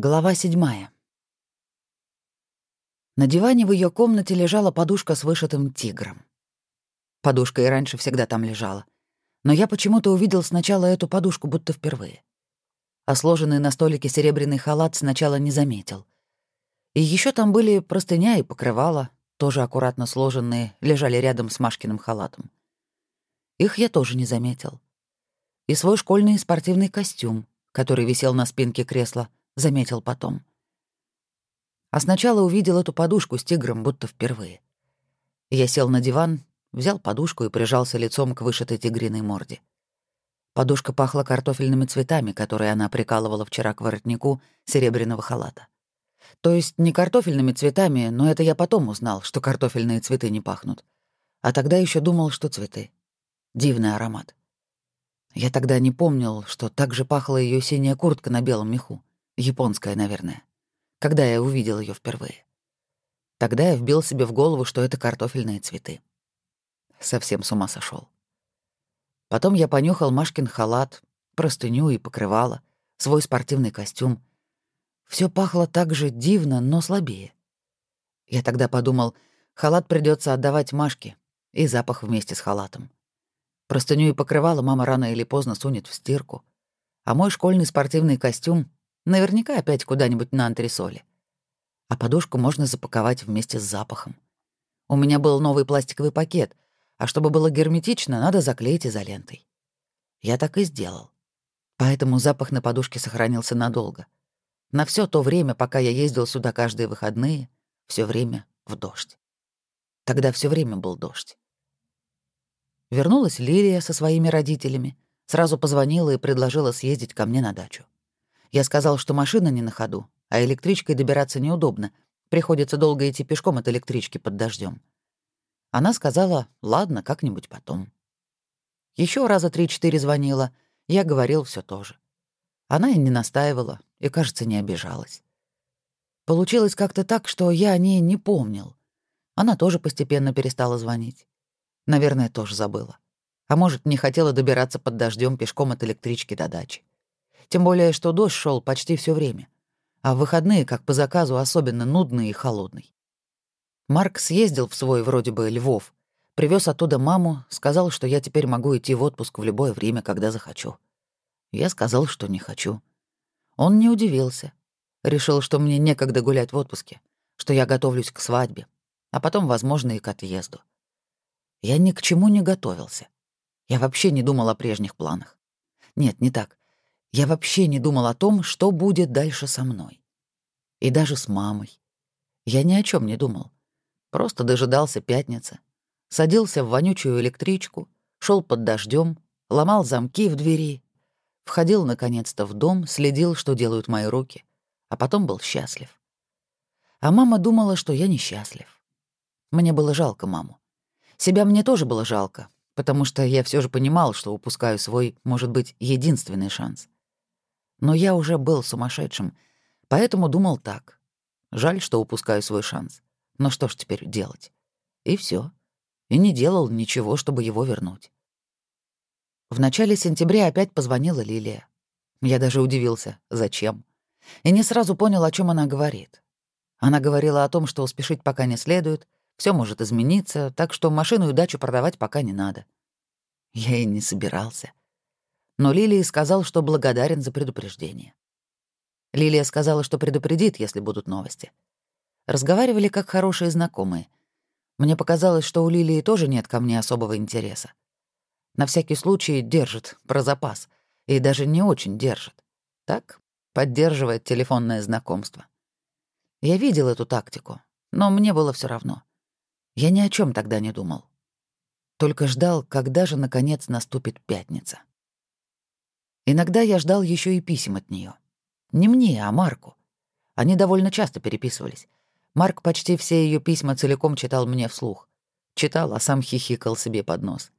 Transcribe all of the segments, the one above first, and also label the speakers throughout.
Speaker 1: Глава седьмая. На диване в ее комнате лежала подушка с вышитым тигром. Подушка и раньше всегда там лежала. Но я почему-то увидел сначала эту подушку будто впервые. А сложенный на столике серебряный халат сначала не заметил. И еще там были простыня и покрывало, тоже аккуратно сложенные, лежали рядом с Машкиным халатом. Их я тоже не заметил. И свой школьный спортивный костюм, который висел на спинке кресла — заметил потом. А сначала увидел эту подушку с тигром, будто впервые. Я сел на диван, взял подушку и прижался лицом к вышитой тигриной морде. Подушка пахла картофельными цветами, которые она прикалывала вчера к воротнику серебряного халата. То есть не картофельными цветами, но это я потом узнал, что картофельные цветы не пахнут. А тогда еще думал, что цветы. Дивный аромат. Я тогда не помнил, что так же пахла ее синяя куртка на белом меху. Японская, наверное. Когда я увидел ее впервые. Тогда я вбил себе в голову, что это картофельные цветы. Совсем с ума сошел. Потом я понюхал Машкин халат, простыню и покрывало, свой спортивный костюм. Все пахло так же дивно, но слабее. Я тогда подумал, халат придется отдавать Машке, и запах вместе с халатом. Простыню и покрывало мама рано или поздно сунет в стирку, а мой школьный спортивный костюм Наверняка опять куда-нибудь на антресоли. А подушку можно запаковать вместе с запахом. У меня был новый пластиковый пакет, а чтобы было герметично, надо заклеить изолентой. Я так и сделал. Поэтому запах на подушке сохранился надолго. На все то время, пока я ездил сюда каждые выходные, все время в дождь. Тогда все время был дождь. Вернулась Лилия со своими родителями, сразу позвонила и предложила съездить ко мне на дачу. Я сказал, что машина не на ходу, а электричкой добираться неудобно. Приходится долго идти пешком от электрички под дождем. Она сказала, ладно, как-нибудь потом. Еще раза три-четыре звонила, я говорил все то же. Она и не настаивала, и, кажется, не обижалась. Получилось как-то так, что я о ней не помнил. Она тоже постепенно перестала звонить. Наверное, тоже забыла. А может, не хотела добираться под дождем пешком от электрички до дачи. Тем более, что дождь шел почти все время. А выходные, как по заказу, особенно нудный и холодный. Марк съездил в свой вроде бы Львов, привез оттуда маму, сказал, что я теперь могу идти в отпуск в любое время, когда захочу. Я сказал, что не хочу. Он не удивился. Решил, что мне некогда гулять в отпуске, что я готовлюсь к свадьбе, а потом, возможно, и к отъезду. Я ни к чему не готовился. Я вообще не думал о прежних планах. Нет, не так. Я вообще не думал о том, что будет дальше со мной. И даже с мамой. Я ни о чем не думал. Просто дожидался пятницы. Садился в вонючую электричку, шел под дождем, ломал замки в двери, входил наконец-то в дом, следил, что делают мои руки, а потом был счастлив. А мама думала, что я несчастлив. Мне было жалко маму. Себя мне тоже было жалко, потому что я все же понимал, что упускаю свой, может быть, единственный шанс. Но я уже был сумасшедшим, поэтому думал так. Жаль, что упускаю свой шанс. Но что ж теперь делать? И все. И не делал ничего, чтобы его вернуть. В начале сентября опять позвонила Лилия. Я даже удивился, зачем. И не сразу понял, о чем она говорит. Она говорила о том, что спешить пока не следует, все может измениться, так что машину и дачу продавать пока не надо. Я и не собирался но Лилии сказал, что благодарен за предупреждение. Лилия сказала, что предупредит, если будут новости. Разговаривали как хорошие знакомые. Мне показалось, что у Лилии тоже нет ко мне особого интереса. На всякий случай держит про запас, и даже не очень держит. Так, поддерживает телефонное знакомство. Я видел эту тактику, но мне было все равно. Я ни о чем тогда не думал. Только ждал, когда же, наконец, наступит пятница. Иногда я ждал еще и писем от нее. Не мне, а Марку. Они довольно часто переписывались. Марк почти все ее письма целиком читал мне вслух. Читал, а сам хихикал себе под нос.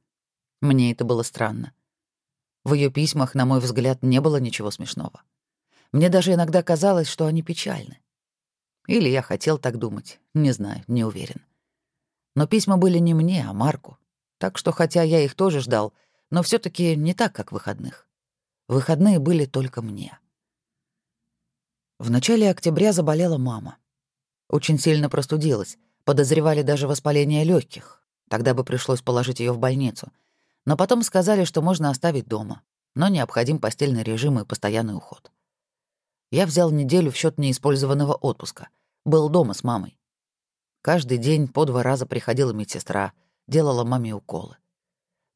Speaker 1: Мне это было странно. В ее письмах, на мой взгляд, не было ничего смешного. Мне даже иногда казалось, что они печальны. Или я хотел так думать, не знаю, не уверен. Но письма были не мне, а Марку. Так что, хотя я их тоже ждал, но все таки не так, как выходных. Выходные были только мне. В начале октября заболела мама. Очень сильно простудилась, подозревали даже воспаление легких. Тогда бы пришлось положить ее в больницу. Но потом сказали, что можно оставить дома, но необходим постельный режим и постоянный уход. Я взял неделю в счет неиспользованного отпуска. Был дома с мамой. Каждый день по два раза приходила медсестра, делала маме уколы.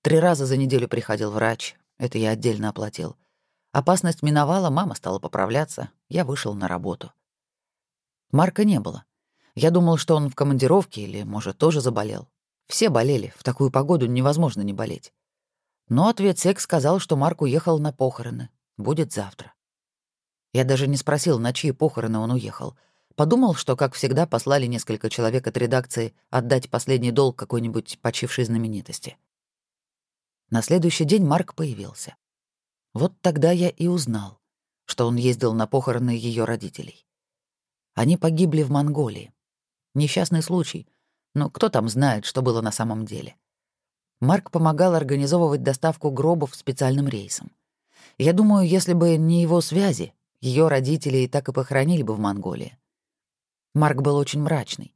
Speaker 1: Три раза за неделю приходил врач, это я отдельно оплатил. Опасность миновала, мама стала поправляться, я вышел на работу. Марка не было. Я думал, что он в командировке или, может, тоже заболел. Все болели, в такую погоду невозможно не болеть. Но ответ секс сказал, что Марк уехал на похороны. Будет завтра. Я даже не спросил, на чьи похороны он уехал. Подумал, что, как всегда, послали несколько человек от редакции отдать последний долг какой-нибудь почившей знаменитости. На следующий день Марк появился. Вот тогда я и узнал, что он ездил на похороны ее родителей. Они погибли в Монголии. Несчастный случай, но кто там знает, что было на самом деле. Марк помогал организовывать доставку гробов специальным рейсом. Я думаю, если бы не его связи, ее родители и так и похоронили бы в Монголии. Марк был очень мрачный.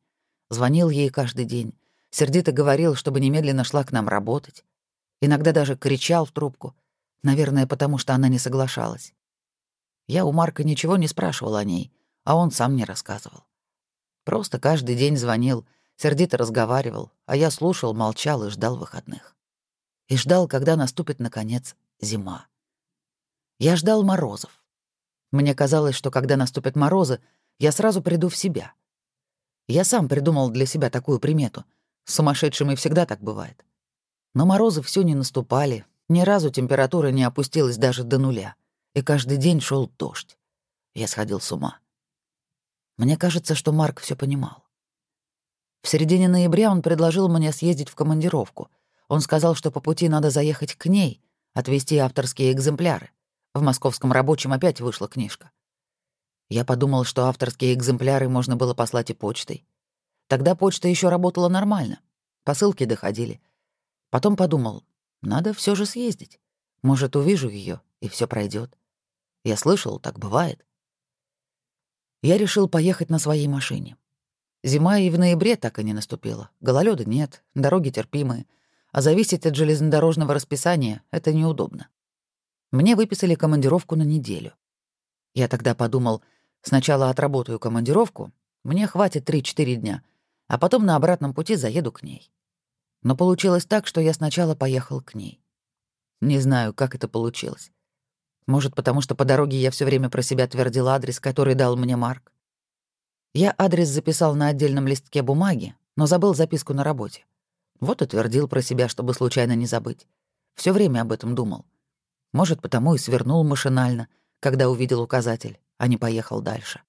Speaker 1: Звонил ей каждый день, сердито говорил, чтобы немедленно шла к нам работать. Иногда даже кричал в трубку, наверное, потому что она не соглашалась. Я у Марка ничего не спрашивал о ней, а он сам не рассказывал. Просто каждый день звонил, сердито разговаривал, а я слушал, молчал и ждал выходных. И ждал, когда наступит, наконец, зима. Я ждал морозов. Мне казалось, что когда наступят морозы, я сразу приду в себя. Я сам придумал для себя такую примету. С сумасшедшими всегда так бывает. Но морозы все не наступали, ни разу температура не опустилась даже до нуля, и каждый день шел дождь. Я сходил с ума. Мне кажется, что Марк все понимал. В середине ноября он предложил мне съездить в командировку. Он сказал, что по пути надо заехать к ней, отвезти авторские экземпляры. В московском рабочем опять вышла книжка. Я подумал, что авторские экземпляры можно было послать и почтой. Тогда почта еще работала нормально. Посылки доходили. Потом подумал, надо все же съездить. Может, увижу ее и все пройдет. Я слышал, так бывает. Я решил поехать на своей машине. Зима и в ноябре так и не наступила. Гололёда нет, дороги терпимые. А зависеть от железнодорожного расписания — это неудобно. Мне выписали командировку на неделю. Я тогда подумал, сначала отработаю командировку, мне хватит 3-4 дня, а потом на обратном пути заеду к ней. Но получилось так, что я сначала поехал к ней. Не знаю, как это получилось. Может, потому что по дороге я все время про себя твердил адрес, который дал мне Марк. Я адрес записал на отдельном листке бумаги, но забыл записку на работе. Вот и твердил про себя, чтобы случайно не забыть. Все время об этом думал. Может, потому и свернул машинально, когда увидел указатель, а не поехал дальше.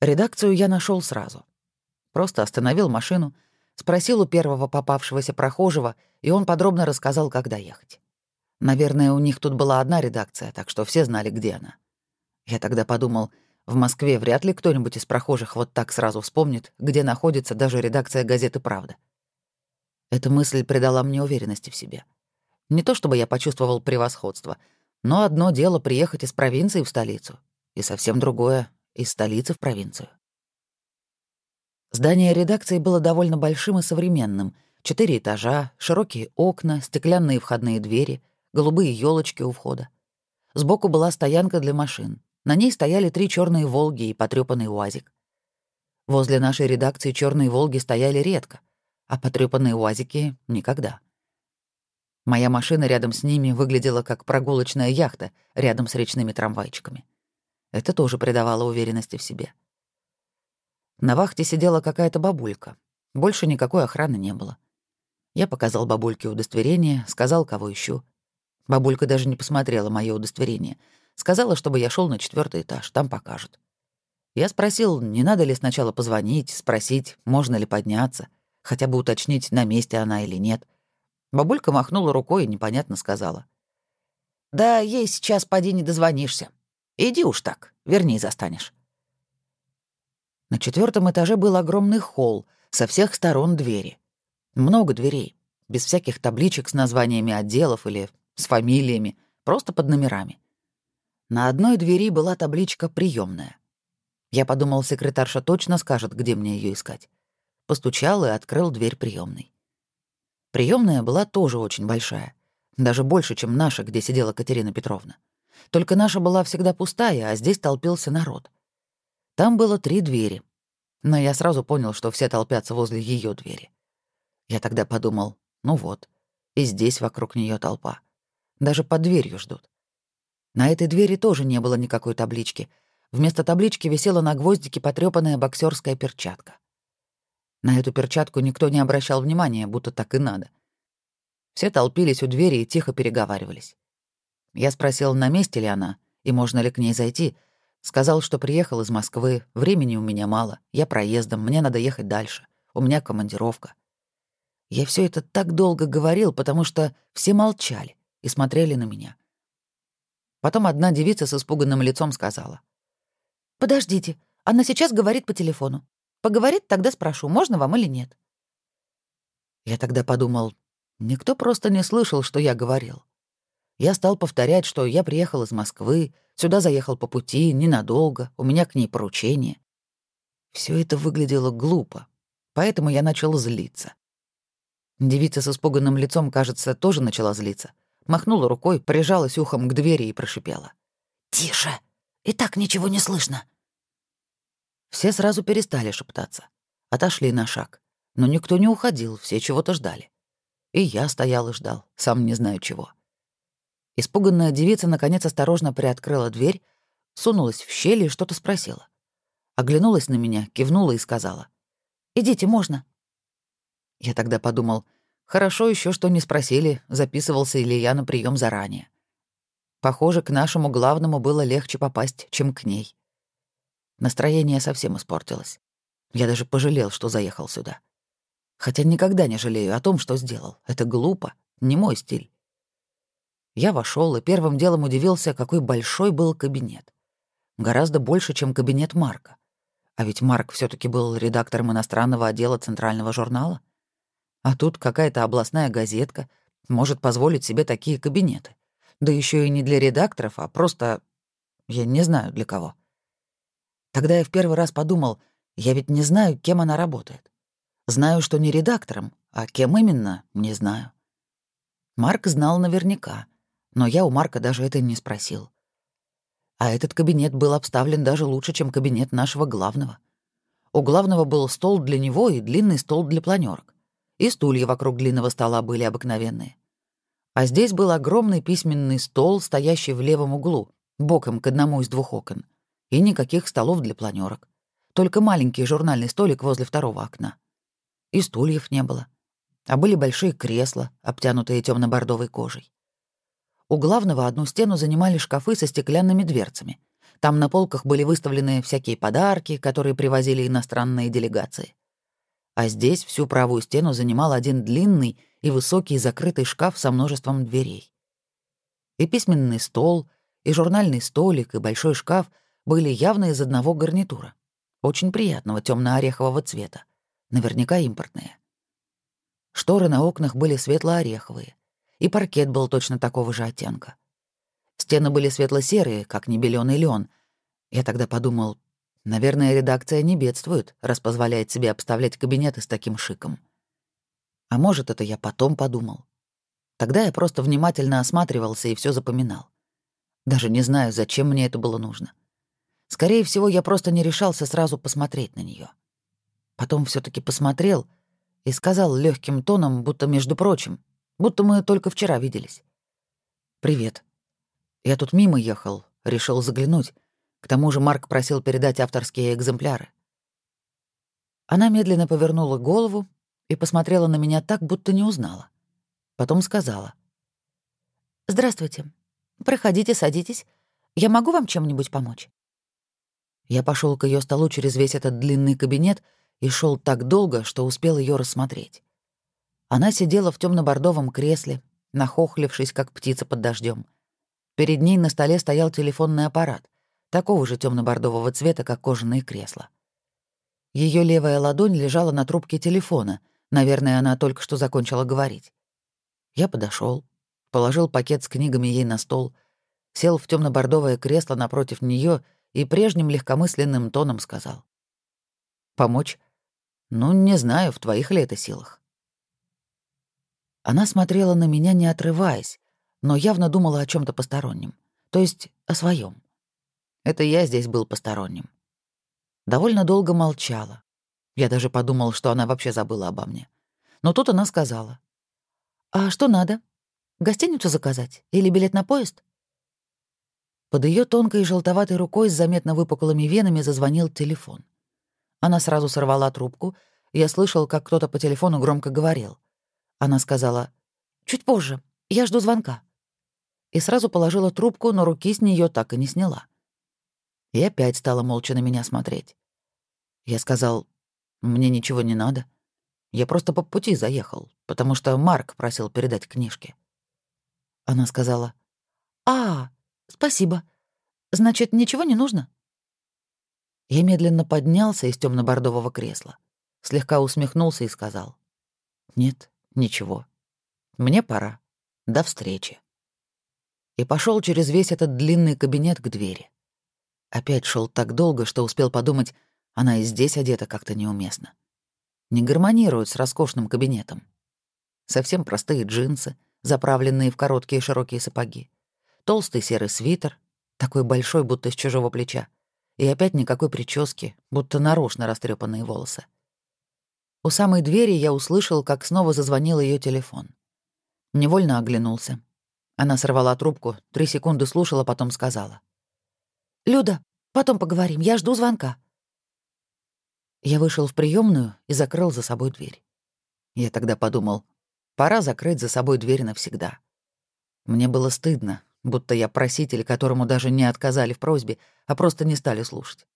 Speaker 1: Редакцию я нашел сразу. Просто остановил машину — Спросил у первого попавшегося прохожего, и он подробно рассказал, как доехать. Наверное, у них тут была одна редакция, так что все знали, где она. Я тогда подумал, в Москве вряд ли кто-нибудь из прохожих вот так сразу вспомнит, где находится даже редакция газеты «Правда». Эта мысль придала мне уверенности в себе. Не то чтобы я почувствовал превосходство, но одно дело приехать из провинции в столицу, и совсем другое — из столицы в провинцию. Здание редакции было довольно большим и современным. Четыре этажа, широкие окна, стеклянные входные двери, голубые елочки у входа. Сбоку была стоянка для машин. На ней стояли три черные «Волги» и потрёпанный «УАЗик». Возле нашей редакции черные «Волги» стояли редко, а потрёпанные «УАЗики» — никогда. Моя машина рядом с ними выглядела как прогулочная яхта рядом с речными трамвайчиками. Это тоже придавало уверенности в себе. На вахте сидела какая-то бабулька. Больше никакой охраны не было. Я показал бабульке удостоверение, сказал, кого ищу. Бабулька даже не посмотрела мое удостоверение. Сказала, чтобы я шел на четвертый этаж, там покажут. Я спросил, не надо ли сначала позвонить, спросить, можно ли подняться, хотя бы уточнить, на месте она или нет. Бабулька махнула рукой и непонятно сказала. «Да ей сейчас поди не дозвонишься. Иди уж так, вернее застанешь». На четвертом этаже был огромный холл, со всех сторон двери. Много дверей, без всяких табличек с названиями отделов или с фамилиями, просто под номерами. На одной двери была табличка «Приемная». Я подумал, секретарша точно скажет, где мне ее искать. Постучал и открыл дверь приемной. Приемная была тоже очень большая, даже больше, чем наша, где сидела Катерина Петровна. Только наша была всегда пустая, а здесь толпился народ. Там было три двери, но я сразу понял, что все толпятся возле ее двери. Я тогда подумал, ну вот, и здесь вокруг нее толпа. Даже под дверью ждут. На этой двери тоже не было никакой таблички. Вместо таблички висела на гвоздике потрёпанная боксерская перчатка. На эту перчатку никто не обращал внимания, будто так и надо. Все толпились у двери и тихо переговаривались. Я спросил, на месте ли она и можно ли к ней зайти. Сказал, что приехал из Москвы, времени у меня мало, я проездом, мне надо ехать дальше, у меня командировка. Я все это так долго говорил, потому что все молчали и смотрели на меня. Потом одна девица с испуганным лицом сказала. «Подождите, она сейчас говорит по телефону. Поговорит, тогда спрошу, можно вам или нет». Я тогда подумал, никто просто не слышал, что я говорил. Я стал повторять, что я приехал из Москвы, сюда заехал по пути, ненадолго, у меня к ней поручение. Все это выглядело глупо, поэтому я начал злиться. Девица с испуганным лицом, кажется, тоже начала злиться. Махнула рукой, прижалась ухом к двери и прошипела. «Тише! И так ничего не слышно!» Все сразу перестали шептаться. Отошли на шаг. Но никто не уходил, все чего-то ждали. И я стоял и ждал, сам не знаю чего. Испуганная девица наконец осторожно приоткрыла дверь, сунулась в щель и что-то спросила. Оглянулась на меня, кивнула и сказала. «Идите, можно». Я тогда подумал, хорошо еще, что не спросили, записывался ли я на прием заранее. Похоже, к нашему главному было легче попасть, чем к ней. Настроение совсем испортилось. Я даже пожалел, что заехал сюда. Хотя никогда не жалею о том, что сделал. Это глупо, не мой стиль. Я вошел и первым делом удивился, какой большой был кабинет. Гораздо больше, чем кабинет Марка. А ведь Марк все таки был редактором иностранного отдела Центрального журнала. А тут какая-то областная газетка может позволить себе такие кабинеты. Да еще и не для редакторов, а просто... Я не знаю для кого. Тогда я в первый раз подумал, я ведь не знаю, кем она работает. Знаю, что не редактором, а кем именно, не знаю. Марк знал наверняка, но я у Марка даже это не спросил. А этот кабинет был обставлен даже лучше, чем кабинет нашего главного. У главного был стол для него и длинный стол для планерок и стулья вокруг длинного стола были обыкновенные. А здесь был огромный письменный стол, стоящий в левом углу, боком к одному из двух окон, и никаких столов для планерок, только маленький журнальный столик возле второго окна. И стульев не было, а были большие кресла, обтянутые темно бордовой кожей. У главного одну стену занимали шкафы со стеклянными дверцами. Там на полках были выставлены всякие подарки, которые привозили иностранные делегации а здесь всю правую стену занимал один длинный и высокий закрытый шкаф со множеством дверей. И письменный стол, и журнальный столик, и большой шкаф были явно из одного гарнитура, очень приятного темно орехового цвета, наверняка импортные. Шторы на окнах были светло-ореховые, и паркет был точно такого же оттенка. Стены были светло-серые, как небелёный лен. Я тогда подумал, Наверное, редакция не бедствует, раз позволяет себе обставлять кабинеты с таким шиком. А может, это я потом подумал. Тогда я просто внимательно осматривался и все запоминал. Даже не знаю, зачем мне это было нужно. Скорее всего, я просто не решался сразу посмотреть на нее. Потом все таки посмотрел и сказал легким тоном, будто между прочим, будто мы только вчера виделись. «Привет. Я тут мимо ехал, решил заглянуть. К тому же Марк просил передать авторские экземпляры. Она медленно повернула голову и посмотрела на меня так, будто не узнала. Потом сказала. «Здравствуйте. Проходите, садитесь. Я могу вам чем-нибудь помочь?» Я пошел к ее столу через весь этот длинный кабинет и шел так долго, что успел ее рассмотреть. Она сидела в темно бордовом кресле, нахохлившись, как птица под дождем. Перед ней на столе стоял телефонный аппарат такого же темно бордового цвета, как кожаные кресла. Ее левая ладонь лежала на трубке телефона. Наверное, она только что закончила говорить. Я подошел, положил пакет с книгами ей на стол. сел в темно бордовое кресло напротив нее и прежним легкомысленным тоном сказал. «Помочь? Ну, не знаю, в твоих ли это силах». Она смотрела на меня, не отрываясь, но явно думала о чем то постороннем, то есть о своем. Это я здесь был посторонним. Довольно долго молчала. Я даже подумал, что она вообще забыла обо мне. Но тут она сказала. «А что надо? Гостиницу заказать? Или билет на поезд?» Под ее тонкой желтоватой рукой с заметно выпуклыми венами зазвонил телефон. Она сразу сорвала трубку. Я слышал, как кто-то по телефону громко говорил. Она сказала «Чуть позже. Я жду звонка». И сразу положила трубку, но руки с нее так и не сняла. И опять стала молча на меня смотреть. Я сказал «Мне ничего не надо. Я просто по пути заехал, потому что Марк просил передать книжки». Она сказала «А, «Спасибо. Значит, ничего не нужно?» Я медленно поднялся из темно бордового кресла, слегка усмехнулся и сказал. «Нет, ничего. Мне пора. До встречи». И пошел через весь этот длинный кабинет к двери. Опять шел так долго, что успел подумать, она и здесь одета как-то неуместно. Не гармонирует с роскошным кабинетом. Совсем простые джинсы, заправленные в короткие широкие сапоги толстый серый свитер, такой большой, будто с чужого плеча, и опять никакой прически, будто нарочно растрепанные волосы. У самой двери я услышал, как снова зазвонил ее телефон. Невольно оглянулся. Она сорвала трубку, три секунды слушала, потом сказала. «Люда, потом поговорим, я жду звонка». Я вышел в приемную и закрыл за собой дверь. Я тогда подумал, пора закрыть за собой дверь навсегда. Мне было стыдно, будто я проситель, которому даже не отказали в просьбе, а просто не стали слушать.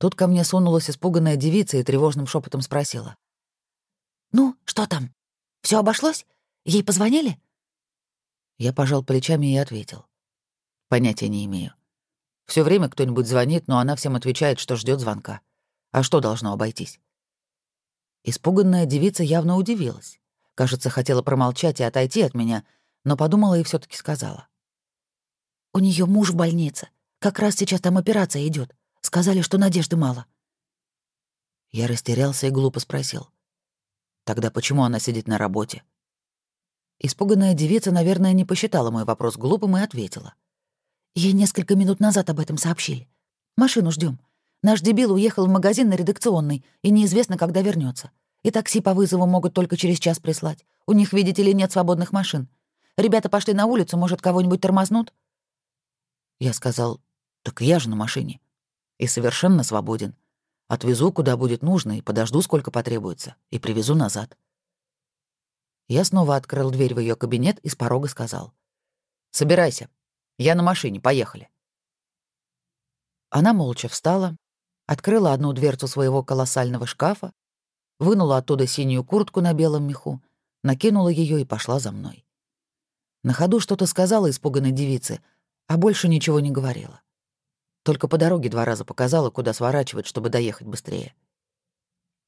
Speaker 1: Тут ко мне сунулась испуганная девица и тревожным шепотом спросила. «Ну, что там? Все обошлось? Ей позвонили?» Я пожал плечами и ответил. «Понятия не имею. Все время кто-нибудь звонит, но она всем отвечает, что ждет звонка. А что должно обойтись?» Испуганная девица явно удивилась. Кажется, хотела промолчать и отойти от меня, но подумала и все таки сказала. У нее муж в больнице. Как раз сейчас там операция идет. Сказали, что надежды мало. Я растерялся и глупо спросил. Тогда почему она сидит на работе? Испуганная девица, наверное, не посчитала мой вопрос глупым и ответила. Ей несколько минут назад об этом сообщили. Машину ждем. Наш дебил уехал в магазин на редакционный, и неизвестно, когда вернется. И такси по вызову могут только через час прислать. У них, видите ли, нет свободных машин. Ребята пошли на улицу, может, кого-нибудь тормознут? Я сказал, так я же на машине. И совершенно свободен. Отвезу, куда будет нужно, и подожду, сколько потребуется, и привезу назад. Я снова открыл дверь в ее кабинет и с порога сказал. «Собирайся. Я на машине. Поехали». Она молча встала, открыла одну дверцу своего колоссального шкафа, вынула оттуда синюю куртку на белом меху, накинула ее и пошла за мной. На ходу что-то сказала испуганной девице, а больше ничего не говорила. Только по дороге два раза показала, куда сворачивать, чтобы доехать быстрее.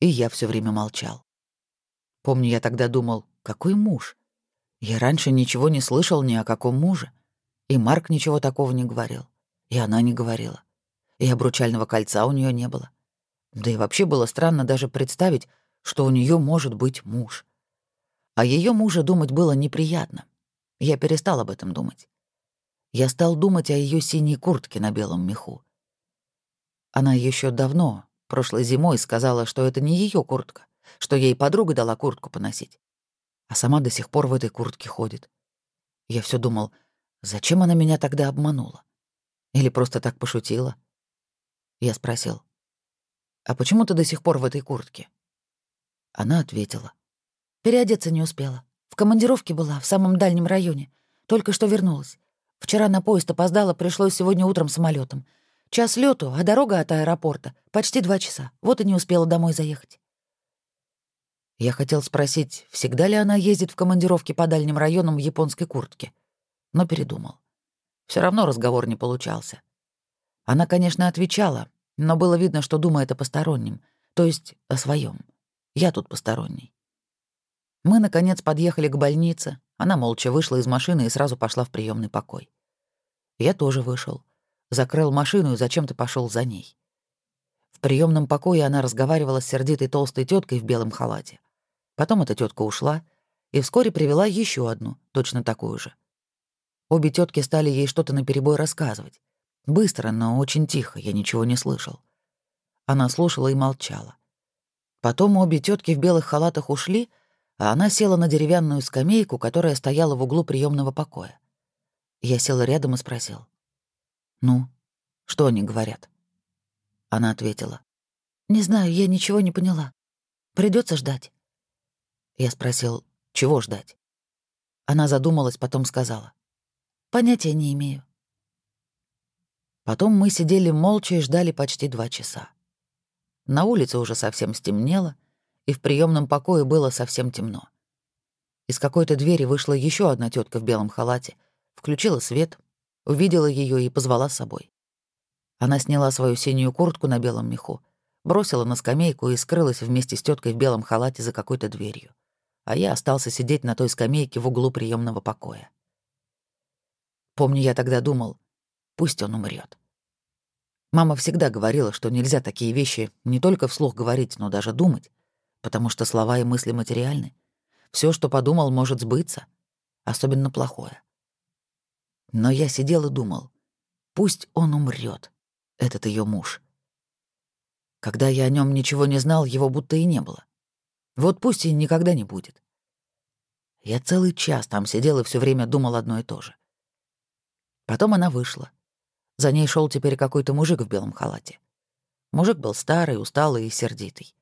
Speaker 1: И я все время молчал. Помню, я тогда думал, какой муж? Я раньше ничего не слышал ни о каком муже. И Марк ничего такого не говорил. И она не говорила. И обручального кольца у нее не было. Да и вообще было странно даже представить, что у нее может быть муж. А ее мужа думать было неприятно. Я перестал об этом думать я стал думать о ее синей куртке на белом меху. Она еще давно, прошлой зимой, сказала, что это не ее куртка, что ей подруга дала куртку поносить. А сама до сих пор в этой куртке ходит. Я все думал, зачем она меня тогда обманула? Или просто так пошутила? Я спросил, а почему ты до сих пор в этой куртке? Она ответила. Переодеться не успела. В командировке была, в самом дальнем районе. Только что вернулась. Вчера на поезд опоздала, пришлось сегодня утром самолетом. Час лету, а дорога от аэропорта — почти два часа. Вот и не успела домой заехать. Я хотел спросить, всегда ли она ездит в командировки по дальним районам в японской куртке, но передумал. Все равно разговор не получался. Она, конечно, отвечала, но было видно, что думает о постороннем, то есть о своем. Я тут посторонний. Мы, наконец, подъехали к больнице. Она молча вышла из машины и сразу пошла в приемный покой. Я тоже вышел. Закрыл машину и зачем-то пошел за ней. В приемном покое она разговаривала с сердитой толстой теткой в белом халате. Потом эта тетка ушла и вскоре привела еще одну, точно такую же. Обе тетки стали ей что-то наперебой рассказывать. Быстро, но очень тихо, я ничего не слышал. Она слушала и молчала. Потом обе тетки в белых халатах ушли, а она села на деревянную скамейку, которая стояла в углу приемного покоя. Я сел рядом и спросил. «Ну, что они говорят?» Она ответила. «Не знаю, я ничего не поняла. Придется ждать». Я спросил, чего ждать? Она задумалась, потом сказала. «Понятия не имею». Потом мы сидели молча и ждали почти два часа. На улице уже совсем стемнело, и в приемном покое было совсем темно. Из какой-то двери вышла еще одна тетка в белом халате, включила свет, увидела ее и позвала с собой. Она сняла свою синюю куртку на белом меху, бросила на скамейку и скрылась вместе с теткой в белом халате за какой-то дверью. А я остался сидеть на той скамейке в углу приемного покоя. Помню, я тогда думал, пусть он умрет. Мама всегда говорила, что нельзя такие вещи не только вслух говорить, но даже думать, потому что слова и мысли материальны. Все, что подумал, может сбыться, особенно плохое. Но я сидел и думал, пусть он умрет, этот ее муж. Когда я о нем ничего не знал, его будто и не было. Вот пусть и никогда не будет. Я целый час там сидел и все время думал одно и то же. Потом она вышла. За ней шел теперь какой-то мужик в белом халате. Мужик был старый, усталый и сердитый.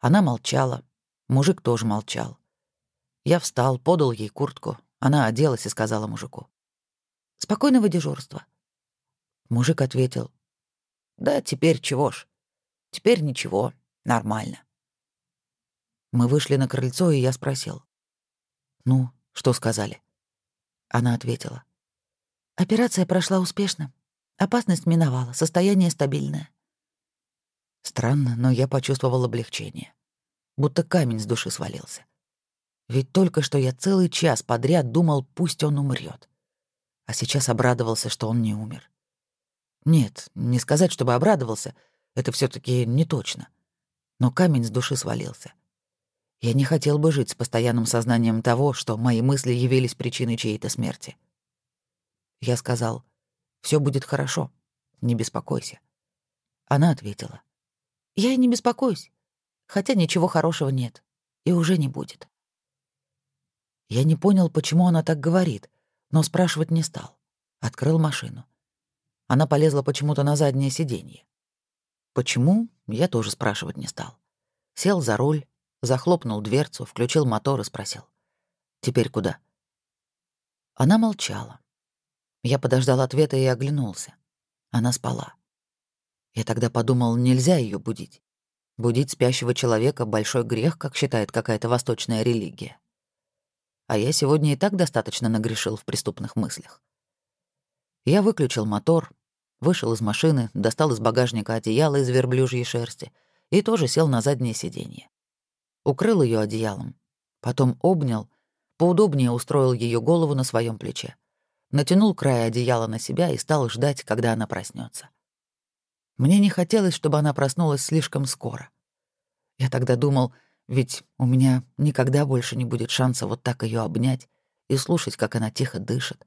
Speaker 1: Она молчала, мужик тоже молчал. Я встал, подал ей куртку. Она оделась и сказала мужику. Спокойного дежурства. Мужик ответил. Да теперь чего ж. Теперь ничего, нормально. Мы вышли на крыльцо, и я спросил. «Ну, что сказали?» Она ответила. «Операция прошла успешно. Опасность миновала, состояние стабильное». Странно, но я почувствовал облегчение. Будто камень с души свалился. Ведь только что я целый час подряд думал, пусть он умрет а сейчас обрадовался, что он не умер. Нет, не сказать, чтобы обрадовался, это все таки не точно. Но камень с души свалился. Я не хотел бы жить с постоянным сознанием того, что мои мысли явились причиной чьей-то смерти. Я сказал, все будет хорошо, не беспокойся. Она ответила, я и не беспокоюсь, хотя ничего хорошего нет и уже не будет. Я не понял, почему она так говорит — но спрашивать не стал. Открыл машину. Она полезла почему-то на заднее сиденье. Почему, я тоже спрашивать не стал. Сел за руль, захлопнул дверцу, включил мотор и спросил. «Теперь куда?» Она молчала. Я подождал ответа и оглянулся. Она спала. Я тогда подумал, нельзя ее будить. Будить спящего человека — большой грех, как считает какая-то восточная религия а я сегодня и так достаточно нагрешил в преступных мыслях. Я выключил мотор, вышел из машины, достал из багажника одеяло из верблюжьей шерсти и тоже сел на заднее сиденье. Укрыл ее одеялом, потом обнял, поудобнее устроил ее голову на своем плече, натянул край одеяла на себя и стал ждать, когда она проснется. Мне не хотелось, чтобы она проснулась слишком скоро. Я тогда думал, ведь у меня никогда больше не будет шанса вот так ее обнять и слушать, как она тихо дышит,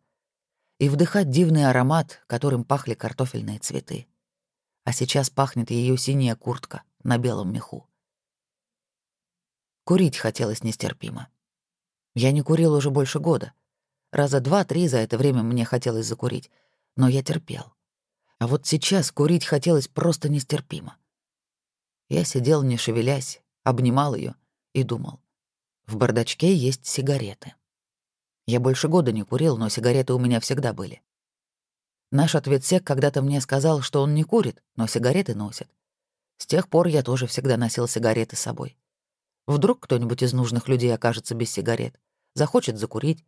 Speaker 1: и вдыхать дивный аромат, которым пахли картофельные цветы. А сейчас пахнет ее синяя куртка на белом меху. Курить хотелось нестерпимо. Я не курил уже больше года. Раза два-три за это время мне хотелось закурить, но я терпел. А вот сейчас курить хотелось просто нестерпимо. Я сидел, не шевелясь, обнимал ее и думал. В бардачке есть сигареты. Я больше года не курил, но сигареты у меня всегда были. Наш ответсек когда-то мне сказал, что он не курит, но сигареты носит. С тех пор я тоже всегда носил сигареты с собой. Вдруг кто-нибудь из нужных людей окажется без сигарет, захочет закурить,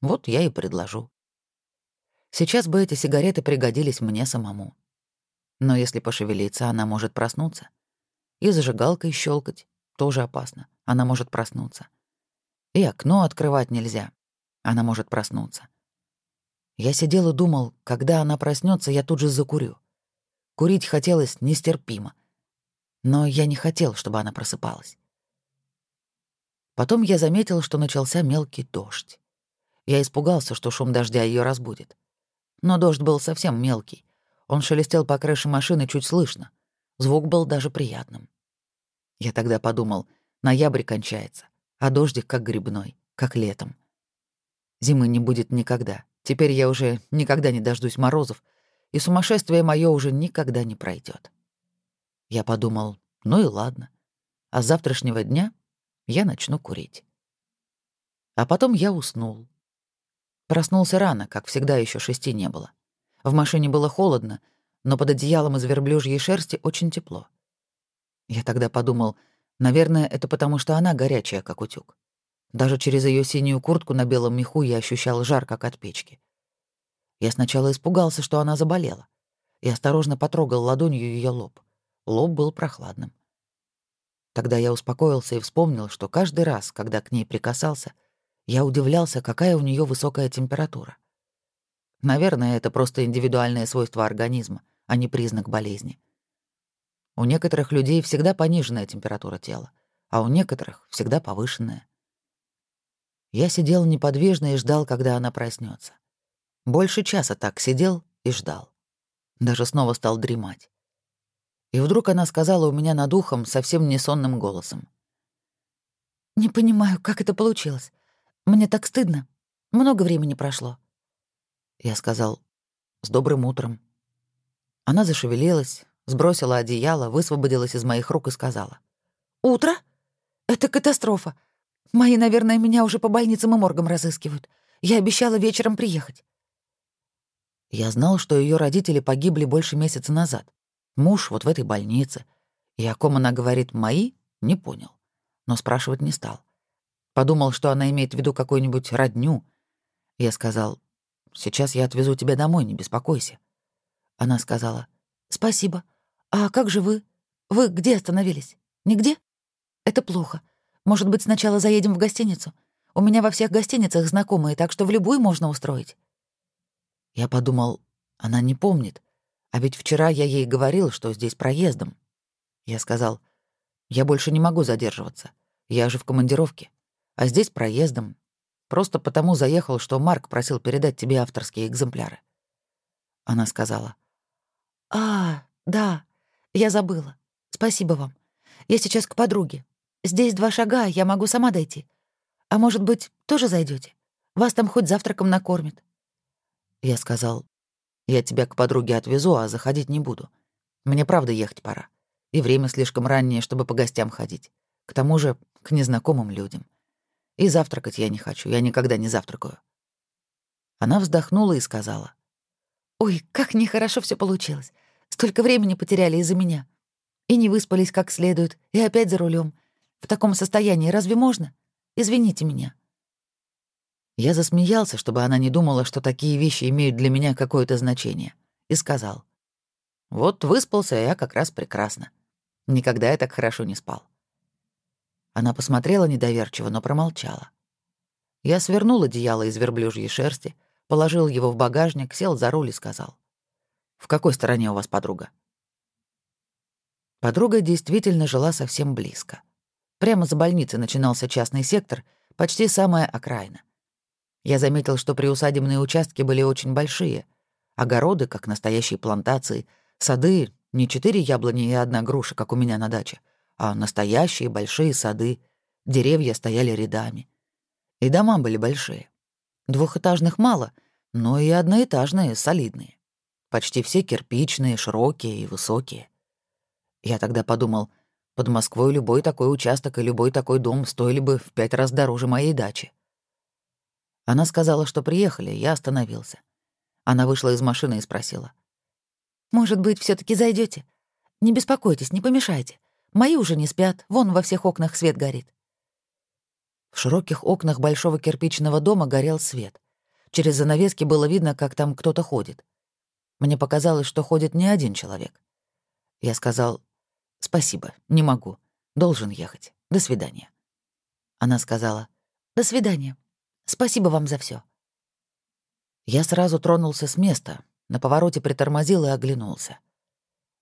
Speaker 1: вот я и предложу. Сейчас бы эти сигареты пригодились мне самому. Но если пошевелиться, она может проснуться. И зажигалкой щелкать, тоже опасно. Она может проснуться. И окно открывать нельзя. Она может проснуться. Я сидел и думал, когда она проснется, я тут же закурю. Курить хотелось нестерпимо. Но я не хотел, чтобы она просыпалась. Потом я заметил, что начался мелкий дождь. Я испугался, что шум дождя ее разбудит. Но дождь был совсем мелкий. Он шелестел по крыше машины чуть слышно. Звук был даже приятным. Я тогда подумал, ноябрь кончается, а дождик как грибной, как летом. Зимы не будет никогда. Теперь я уже никогда не дождусь морозов, и сумасшествие мое уже никогда не пройдет. Я подумал, ну и ладно. А с завтрашнего дня я начну курить. А потом я уснул. Проснулся рано, как всегда еще шести не было. В машине было холодно, но под одеялом из верблюжьей шерсти очень тепло. Я тогда подумал, наверное, это потому, что она горячая, как утюг. Даже через ее синюю куртку на белом меху я ощущал жар, как от печки. Я сначала испугался, что она заболела, и осторожно потрогал ладонью ее лоб. Лоб был прохладным. Тогда я успокоился и вспомнил, что каждый раз, когда к ней прикасался, я удивлялся, какая у нее высокая температура. Наверное, это просто индивидуальное свойство организма, а не признак болезни. У некоторых людей всегда пониженная температура тела, а у некоторых всегда повышенная. Я сидел неподвижно и ждал, когда она проснется. Больше часа так сидел и ждал. Даже снова стал дремать. И вдруг она сказала у меня над ухом совсем не сонным голосом. «Не понимаю, как это получилось. Мне так стыдно. Много времени прошло». Я сказал «С добрым утром». Она зашевелилась, сбросила одеяло, высвободилась из моих рук и сказала. «Утро? Это катастрофа. Мои, наверное, меня уже по больницам и моргам разыскивают. Я обещала вечером приехать». Я знал, что ее родители погибли больше месяца назад. Муж вот в этой больнице. И о ком она говорит «мои» — не понял. Но спрашивать не стал. Подумал, что она имеет в виду какую-нибудь родню. Я сказал «Сейчас я отвезу тебя домой, не беспокойся». Она сказала «Спасибо. А как же вы? Вы где остановились? Нигде? Это плохо. Может быть, сначала заедем в гостиницу? У меня во всех гостиницах знакомые, так что в любую можно устроить». Я подумал, она не помнит. А ведь вчера я ей говорил, что здесь проездом. Я сказал, я больше не могу задерживаться. Я же в командировке. А здесь проездом. Просто потому заехал, что Марк просил передать тебе авторские экземпляры. Она сказала, «А, да, я забыла. Спасибо вам. Я сейчас к подруге. Здесь два шага, я могу сама дойти. А может быть, тоже зайдете? Вас там хоть завтраком накормят». Я сказал, «Я тебя к подруге отвезу, а заходить не буду. Мне правда ехать пора. И время слишком раннее, чтобы по гостям ходить. К тому же к незнакомым людям. И завтракать я не хочу, я никогда не завтракаю». Она вздохнула и сказала, «Ой, как нехорошо все получилось. Столько времени потеряли из-за меня. И не выспались как следует, и опять за рулем. В таком состоянии разве можно? Извините меня». Я засмеялся, чтобы она не думала, что такие вещи имеют для меня какое-то значение, и сказал. «Вот выспался я как раз прекрасно. Никогда я так хорошо не спал». Она посмотрела недоверчиво, но промолчала. Я свернул одеяло из верблюжьей шерсти, положил его в багажник, сел за руль и сказал. «В какой стороне у вас подруга?» Подруга действительно жила совсем близко. Прямо за больницей начинался частный сектор, почти самая окраина. Я заметил, что приусадебные участки были очень большие. Огороды, как настоящие плантации, сады — не четыре яблони и одна груша, как у меня на даче, а настоящие большие сады. Деревья стояли рядами. И дома были большие. Двухэтажных мало, но и одноэтажные, солидные. Почти все кирпичные, широкие и высокие. Я тогда подумал, под Москвой любой такой участок и любой такой дом стоили бы в пять раз дороже моей дачи. Она сказала, что приехали, я остановился. Она вышла из машины и спросила. «Может быть, все таки зайдете? Не беспокойтесь, не помешайте. Мои уже не спят, вон во всех окнах свет горит». В широких окнах большого кирпичного дома горел свет. Через занавески было видно, как там кто-то ходит. Мне показалось, что ходит не один человек. Я сказал, «Спасибо, не могу. Должен ехать. До свидания». Она сказала, «До свидания. Спасибо вам за все. Я сразу тронулся с места, на повороте притормозил и оглянулся.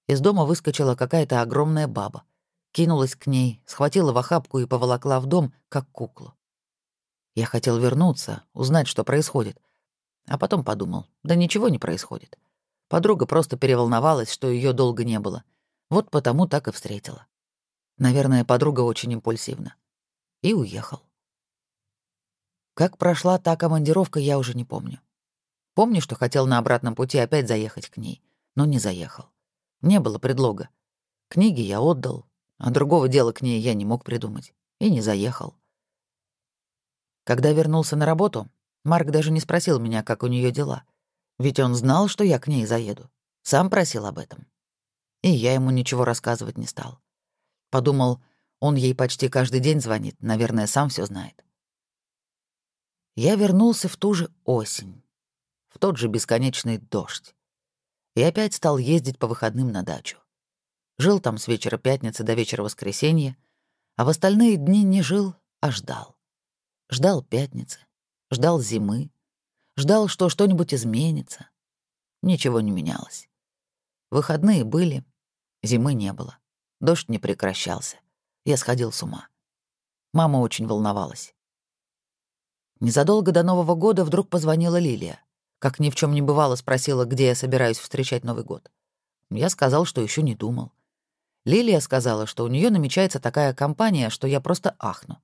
Speaker 1: Из дома выскочила какая-то огромная баба. Кинулась к ней, схватила в охапку и поволокла в дом, как куклу. Я хотел вернуться, узнать, что происходит. А потом подумал, да ничего не происходит. Подруга просто переволновалась, что ее долго не было. Вот потому так и встретила. Наверное, подруга очень импульсивна. И уехал. Как прошла та командировка, я уже не помню. Помню, что хотел на обратном пути опять заехать к ней, но не заехал. Не было предлога. Книги я отдал, а другого дела к ней я не мог придумать. И не заехал. Когда вернулся на работу, Марк даже не спросил меня, как у нее дела. Ведь он знал, что я к ней заеду. Сам просил об этом. И я ему ничего рассказывать не стал. Подумал, он ей почти каждый день звонит, наверное, сам все знает. Я вернулся в ту же осень в тот же бесконечный дождь. И опять стал ездить по выходным на дачу. Жил там с вечера пятницы до вечера воскресенья, а в остальные дни не жил, а ждал. Ждал пятницы, ждал зимы, ждал, что что-нибудь изменится. Ничего не менялось. Выходные были, зимы не было, дождь не прекращался. Я сходил с ума. Мама очень волновалась. Незадолго до Нового года вдруг позвонила Лилия. Как ни в чем не бывало, спросила, где я собираюсь встречать Новый год. Я сказал, что еще не думал. Лилия сказала, что у нее намечается такая компания, что я просто ахну.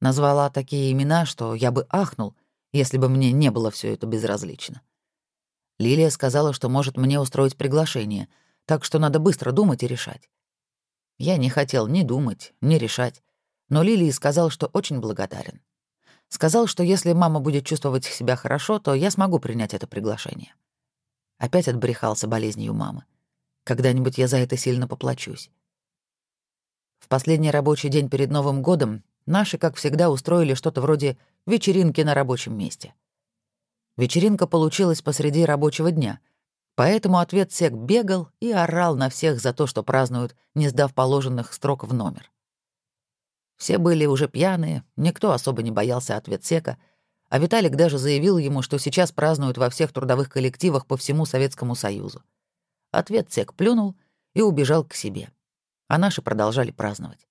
Speaker 1: Назвала такие имена, что я бы ахнул, если бы мне не было все это безразлично. Лилия сказала, что может мне устроить приглашение, так что надо быстро думать и решать. Я не хотел ни думать, ни решать, но Лилии сказал, что очень благодарен. Сказал, что если мама будет чувствовать себя хорошо, то я смогу принять это приглашение. Опять отбрехался болезнью мамы. Когда-нибудь я за это сильно поплачусь. В последний рабочий день перед Новым годом наши, как всегда, устроили что-то вроде вечеринки на рабочем месте. Вечеринка получилась посреди рабочего дня, поэтому ответ сек бегал и орал на всех за то, что празднуют, не сдав положенных строк в номер. Все были уже пьяные, никто особо не боялся ответсека, а Виталик даже заявил ему, что сейчас празднуют во всех трудовых коллективах по всему Советскому Союзу. Ответсек плюнул и убежал к себе. А наши продолжали праздновать.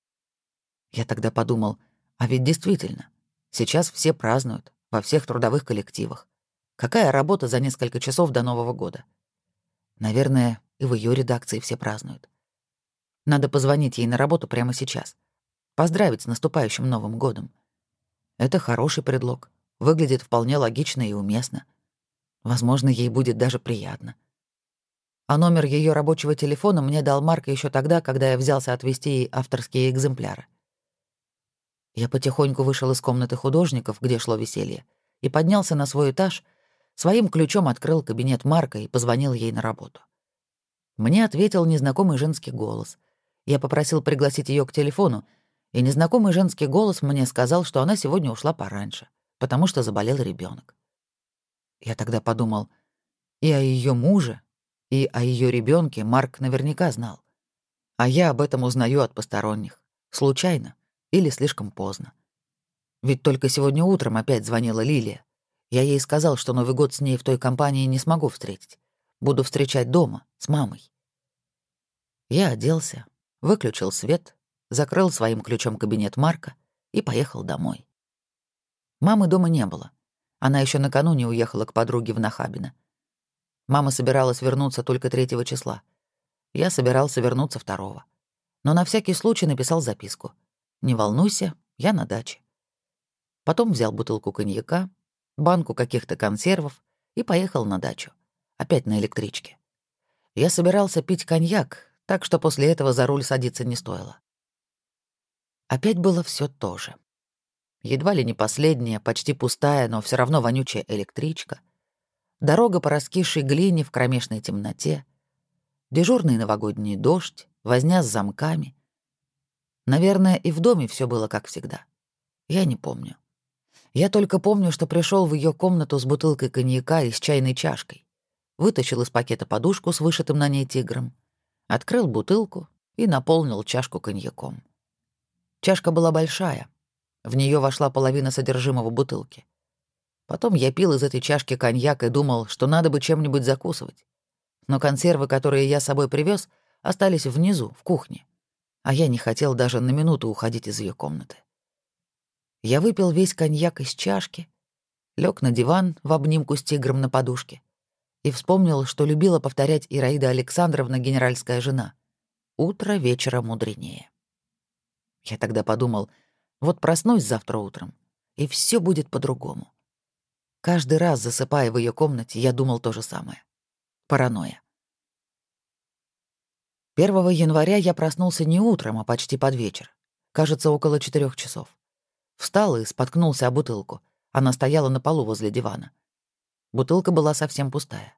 Speaker 1: Я тогда подумал, а ведь действительно, сейчас все празднуют во всех трудовых коллективах. Какая работа за несколько часов до Нового года? Наверное, и в ее редакции все празднуют. Надо позвонить ей на работу прямо сейчас — Поздравить с наступающим Новым годом. Это хороший предлог. Выглядит вполне логично и уместно. Возможно, ей будет даже приятно. А номер ее рабочего телефона мне дал Марк еще тогда, когда я взялся отвезти ей авторские экземпляры. Я потихоньку вышел из комнаты художников, где шло веселье, и поднялся на свой этаж, своим ключом открыл кабинет Марка и позвонил ей на работу. Мне ответил незнакомый женский голос. Я попросил пригласить ее к телефону, и незнакомый женский голос мне сказал, что она сегодня ушла пораньше, потому что заболел ребенок. Я тогда подумал, и о ее муже, и о ее ребенке Марк наверняка знал. А я об этом узнаю от посторонних, случайно или слишком поздно. Ведь только сегодня утром опять звонила Лилия. Я ей сказал, что Новый год с ней в той компании не смогу встретить. Буду встречать дома, с мамой. Я оделся, выключил свет закрыл своим ключом кабинет Марка и поехал домой. Мамы дома не было. Она еще накануне уехала к подруге в Нахабино. Мама собиралась вернуться только третьего числа. Я собирался вернуться второго. Но на всякий случай написал записку. «Не волнуйся, я на даче». Потом взял бутылку коньяка, банку каких-то консервов и поехал на дачу. Опять на электричке. Я собирался пить коньяк, так что после этого за руль садиться не стоило. Опять было все то же. Едва ли не последняя, почти пустая, но все равно вонючая электричка. Дорога по раскисшей глине в кромешной темноте. Дежурный новогодний дождь, возня с замками. Наверное, и в доме все было как всегда. Я не помню. Я только помню, что пришел в ее комнату с бутылкой коньяка и с чайной чашкой. Вытащил из пакета подушку с вышитым на ней тигром, открыл бутылку и наполнил чашку коньяком. Чашка была большая. В нее вошла половина содержимого бутылки. Потом я пил из этой чашки коньяк и думал, что надо бы чем-нибудь закусывать. Но консервы, которые я с собой привез, остались внизу, в кухне. А я не хотел даже на минуту уходить из ее комнаты. Я выпил весь коньяк из чашки, лег на диван в обнимку с тигром на подушке и вспомнил, что любила повторять Ираида Александровна, генеральская жена. «Утро вечера мудренее». Я тогда подумал, вот проснусь завтра утром, и все будет по-другому. Каждый раз, засыпая в ее комнате, я думал то же самое. Паранойя. 1 января я проснулся не утром, а почти под вечер. Кажется, около четырех часов. Встал и споткнулся о бутылку. Она стояла на полу возле дивана. Бутылка была совсем пустая.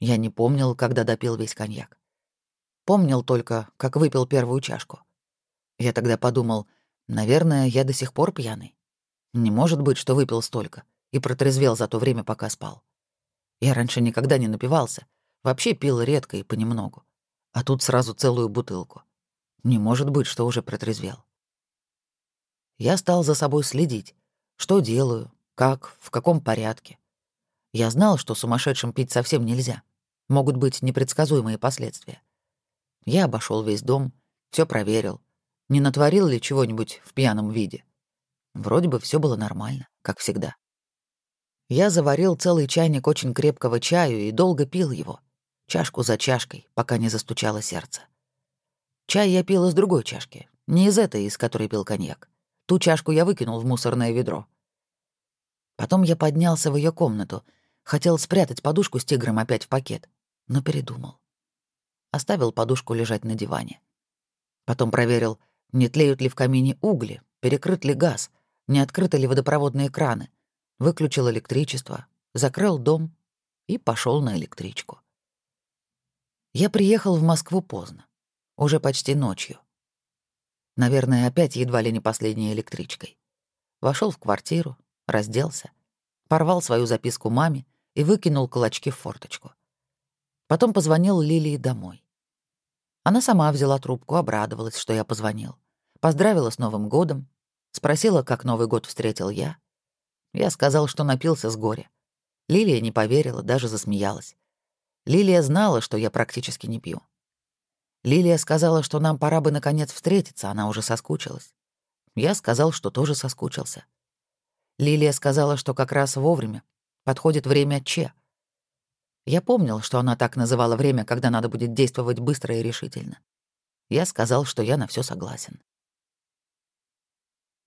Speaker 1: Я не помнил, когда допил весь коньяк. Помнил только, как выпил первую чашку. Я тогда подумал, наверное, я до сих пор пьяный. Не может быть, что выпил столько и протрезвел за то время, пока спал. Я раньше никогда не напивался, вообще пил редко и понемногу. А тут сразу целую бутылку. Не может быть, что уже протрезвел. Я стал за собой следить, что делаю, как, в каком порядке. Я знал, что сумасшедшим пить совсем нельзя. Могут быть непредсказуемые последствия. Я обошел весь дом, все проверил. Не натворил ли чего-нибудь в пьяном виде? Вроде бы все было нормально, как всегда. Я заварил целый чайник очень крепкого чаю и долго пил его, чашку за чашкой, пока не застучало сердце. Чай я пил из другой чашки, не из этой, из которой пил коньяк. Ту чашку я выкинул в мусорное ведро. Потом я поднялся в ее комнату, хотел спрятать подушку с тигром опять в пакет, но передумал. Оставил подушку лежать на диване. Потом проверил, не тлеют ли в камине угли, перекрыт ли газ, не открыты ли водопроводные краны — выключил электричество, закрыл дом и пошел на электричку. Я приехал в Москву поздно, уже почти ночью. Наверное, опять едва ли не последней электричкой. Вошел в квартиру, разделся, порвал свою записку маме и выкинул кулачки в форточку. Потом позвонил Лилии домой. Она сама взяла трубку, обрадовалась, что я позвонил. Поздравила с Новым годом, спросила, как Новый год встретил я — я сказал, что напился с горя. Лилия не поверила, даже засмеялась. Лилия знала, что я практически не пью. Лилия сказала, что нам пора бы наконец встретиться, она уже соскучилась. Я сказал, что тоже соскучился. Лилия сказала, что как раз вовремя. Подходит время Че. Я помнил, что она так называла время, когда надо будет действовать быстро и решительно. Я сказал, что я на все согласен.